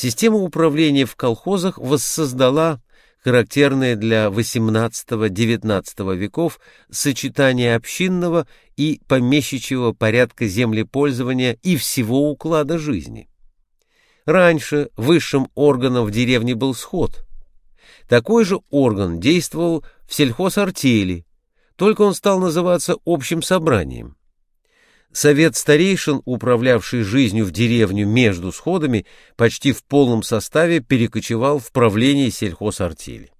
Система управления в колхозах воссоздала характерное для XVIII-XIX веков сочетание общинного и помещичьего порядка землепользования и всего уклада жизни. Раньше высшим органом в деревне был сход. Такой же орган действовал в сельхозартели, только он стал называться общим собранием. Совет старейшин, управлявший жизнью в деревню между сходами, почти в полном составе перекочевал в правление сельхозартели.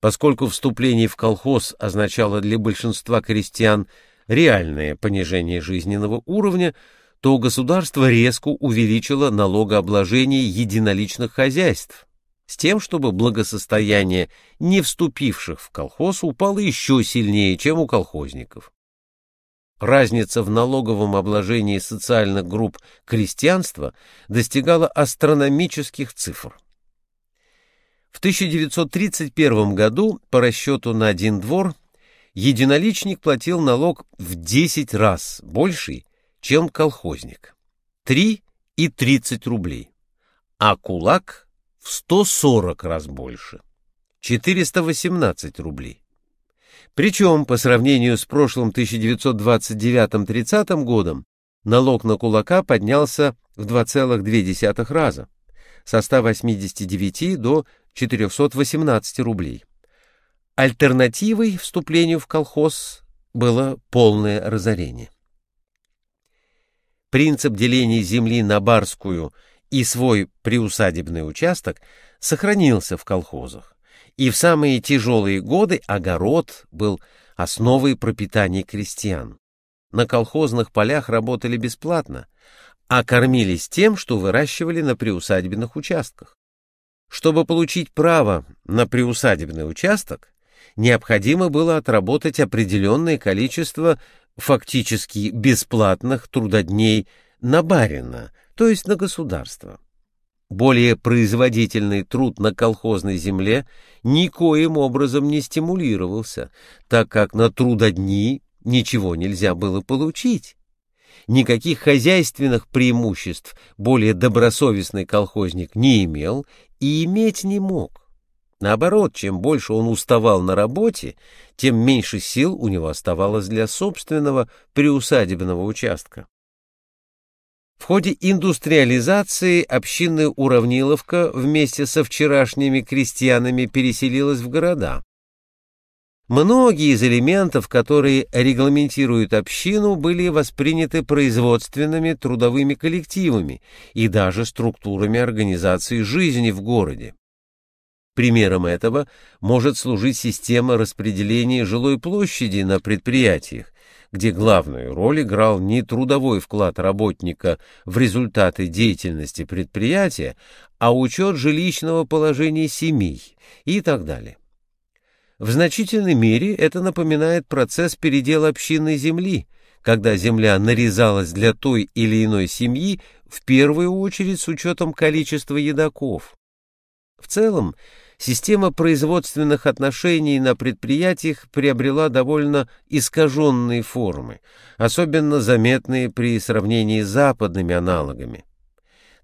Поскольку вступление в колхоз означало для большинства крестьян реальное понижение жизненного уровня, то государство резко увеличило налогообложение единоличных хозяйств, с тем, чтобы благосостояние не вступивших в колхоз упало еще сильнее, чем у колхозников разница в налоговом обложении социальных групп крестьянства достигала астрономических цифр. В 1931 году по расчету на один двор единоличник платил налог в 10 раз больший, чем колхозник – 3 и 30 рублей, а кулак в 140 раз больше – 418 рублей. Причем, по сравнению с прошлым 1929-30 годом, налог на кулака поднялся в 2,2 раза, со 189 до 418 рублей. Альтернативой вступлению в колхоз было полное разорение. Принцип деления земли на барскую и свой приусадебный участок сохранился в колхозах и в самые тяжелые годы огород был основой пропитания крестьян. На колхозных полях работали бесплатно, а кормились тем, что выращивали на приусадебных участках. Чтобы получить право на приусадебный участок, необходимо было отработать определенное количество фактически бесплатных трудодней на барина, то есть на государство. Более производительный труд на колхозной земле никоим образом не стимулировался, так как на трудодни ничего нельзя было получить. Никаких хозяйственных преимуществ более добросовестный колхозник не имел и иметь не мог. Наоборот, чем больше он уставал на работе, тем меньше сил у него оставалось для собственного приусадебного участка. В ходе индустриализации общинная Уравниловка вместе со вчерашними крестьянами переселилась в города. Многие из элементов, которые регламентируют общину, были восприняты производственными трудовыми коллективами и даже структурами организации жизни в городе. Примером этого может служить система распределения жилой площади на предприятиях, где главную роль играл не трудовой вклад работника в результаты деятельности предприятия, а учет жилищного положения семей и так далее. В значительной мере это напоминает процесс передела общинной земли, когда земля нарезалась для той или иной семьи в первую очередь с учетом количества едоков. В целом, Система производственных отношений на предприятиях приобрела довольно искаженные формы, особенно заметные при сравнении с западными аналогами.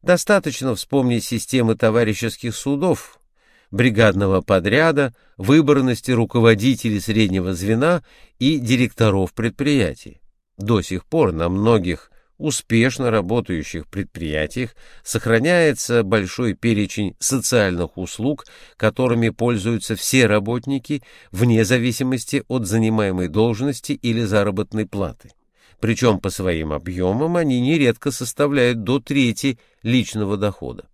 Достаточно вспомнить системы товарищеских судов, бригадного подряда, выборности руководителей среднего звена и директоров предприятий. До сих пор на многих успешно работающих предприятиях сохраняется большой перечень социальных услуг, которыми пользуются все работники вне зависимости от занимаемой должности или заработной платы. Причем по своим объемам они нередко составляют до трети личного дохода.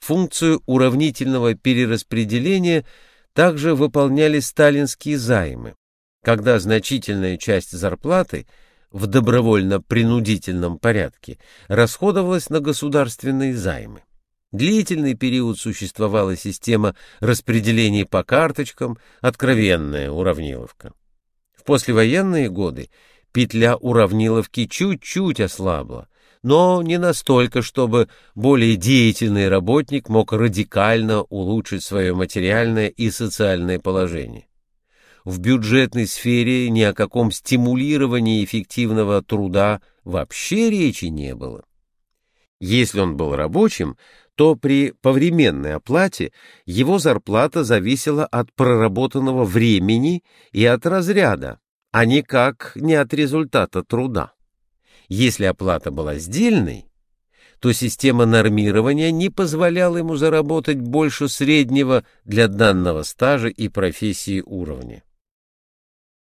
Функцию уравнительного перераспределения также выполняли сталинские займы, когда значительная часть зарплаты – в добровольно-принудительном порядке расходовалась на государственные займы. Длительный период существовала система распределения по карточкам, откровенная уравниловка. В послевоенные годы петля уравниловки чуть-чуть ослабла, но не настолько, чтобы более деятельный работник мог радикально улучшить свое материальное и социальное положение в бюджетной сфере ни о каком стимулировании эффективного труда вообще речи не было. Если он был рабочим, то при повременной оплате его зарплата зависела от проработанного времени и от разряда, а никак не от результата труда. Если оплата была сдельной, то система нормирования не позволяла ему заработать больше среднего для данного стажа и профессии уровня.